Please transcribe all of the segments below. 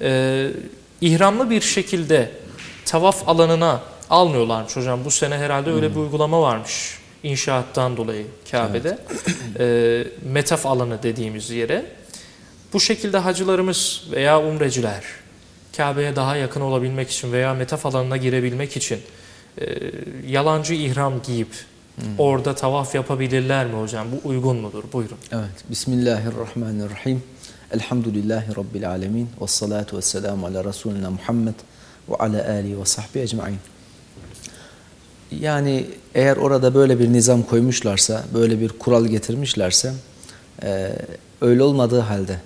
e, ihramlı bir şekilde tavaf alanına almıyorlarmış hocam. Bu sene herhalde öyle bir uygulama varmış inşaattan dolayı Kabe'de. E, metaf alanı dediğimiz yere. Bu şekilde hacılarımız veya umreciler Kabe'ye daha yakın olabilmek için veya metaf alanına girebilmek için e, yalancı ihram giyip orada tavaf yapabilirler mi hocam? Bu uygun mudur? Buyurun. Evet. Bismillahirrahmanirrahim. Elhamdülillahi Rabbil alemin. Ve salatu ve selamu ala Resulina Muhammed ve ala alihi ve sahbihi ecma'in. Yani eğer orada böyle bir nizam koymuşlarsa, böyle bir kural getirmişlerse, e, öyle olmadığı halde,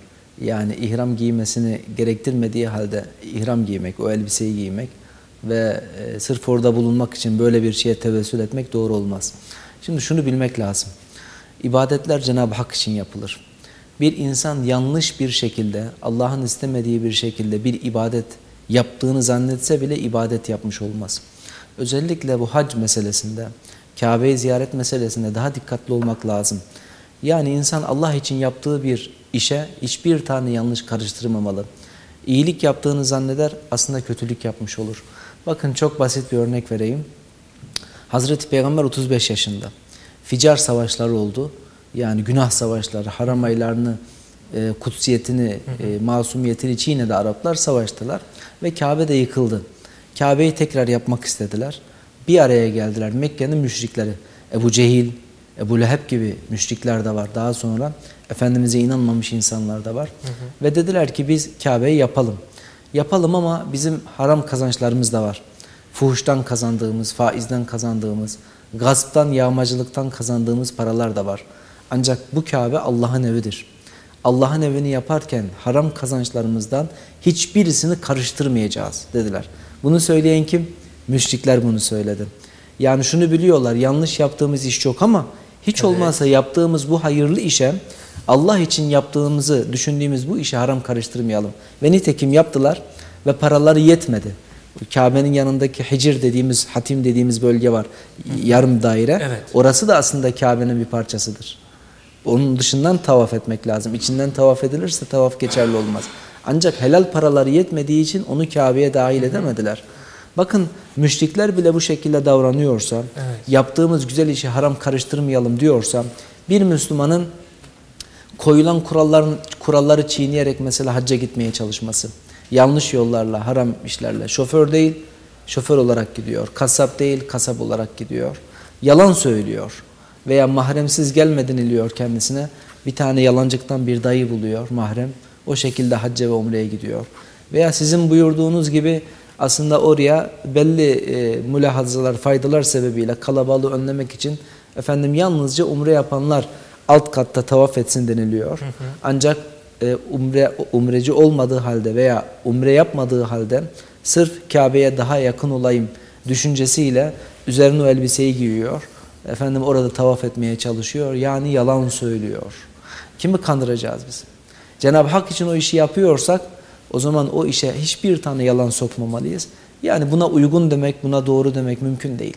yani ihram giymesini gerektirmediği halde ihram giymek, o elbiseyi giymek ve e, sırf orada bulunmak için böyle bir şeye tevessül etmek doğru olmaz. Şimdi şunu bilmek lazım. İbadetler Cenab-ı Hak için yapılır. Bir insan yanlış bir şekilde, Allah'ın istemediği bir şekilde bir ibadet yaptığını zannetse bile ibadet yapmış olmaz. Özellikle bu hac meselesinde, Kabe'yi ziyaret meselesinde daha dikkatli olmak lazım. Yani insan Allah için yaptığı bir işe hiçbir tane yanlış karıştırmamalı. İyilik yaptığını zanneder aslında kötülük yapmış olur. Bakın çok basit bir örnek vereyim. Hazreti Peygamber 35 yaşında. Ficar savaşları oldu. Yani günah savaşları, haram aylarını, e, kutsiyetini, e, masumiyetini çiğnedi Araplar, savaştılar. Ve Kabe de yıkıldı. Kabe'yi tekrar yapmak istediler. Bir araya geldiler Mekke'nin müşrikleri. Ebu Cehil, Ebu Leheb gibi müşrikler de var. Daha sonra Efendimiz'e inanmamış insanlar da var. Hı hı. Ve dediler ki biz Kabe'yi yapalım. Yapalım ama bizim haram kazançlarımız da var. Fuhuştan kazandığımız, faizden kazandığımız, gasptan, yağmacılıktan kazandığımız paralar da var. Ancak bu Kabe Allah'ın evidir. Allah'ın evini yaparken haram kazançlarımızdan hiçbirisini karıştırmayacağız dediler. Bunu söyleyen kim? Müşrikler bunu söyledi. Yani şunu biliyorlar yanlış yaptığımız iş çok ama hiç evet. olmazsa yaptığımız bu hayırlı işe Allah için yaptığımızı düşündüğümüz bu işe haram karıştırmayalım. Ve nitekim yaptılar ve paraları yetmedi. Kabe'nin yanındaki Hicr dediğimiz, Hatim dediğimiz bölge var. Yarım daire. Evet. Orası da aslında Kabe'nin bir parçasıdır. Onun dışından tavaf etmek lazım. İçinden tavaf edilirse tavaf geçerli olmaz. Ancak helal paraları yetmediği için onu Kabe'ye dahil edemediler. Bakın müşrikler bile bu şekilde davranıyorsa, evet. yaptığımız güzel işi haram karıştırmayalım diyorsa, bir Müslümanın koyulan kuralların kuralları çiğneyerek mesela hacca gitmeye çalışması, yanlış yollarla, haram işlerle, şoför değil, şoför olarak gidiyor, kasap değil, kasap olarak gidiyor, yalan söylüyor veya mahremsiz gelme deniliyor kendisine, bir tane yalancıktan bir dayı buluyor mahrem, o şekilde hacca ve umreye gidiyor. Veya sizin buyurduğunuz gibi aslında oraya belli e, mülahazalar, faydalar sebebiyle kalabalığı önlemek için efendim yalnızca umre yapanlar alt katta tavaf etsin deniliyor. Hı hı. Ancak e, umre umreci olmadığı halde veya umre yapmadığı halde sırf Kabe'ye daha yakın olayım düşüncesiyle üzerine o elbiseyi giyiyor. Efendim orada tavaf etmeye çalışıyor. Yani yalan söylüyor. Kimi kandıracağız biz? Cenab-ı Hak için o işi yapıyorsak o zaman o işe hiçbir tane yalan sokmamalıyız. Yani buna uygun demek, buna doğru demek mümkün değil.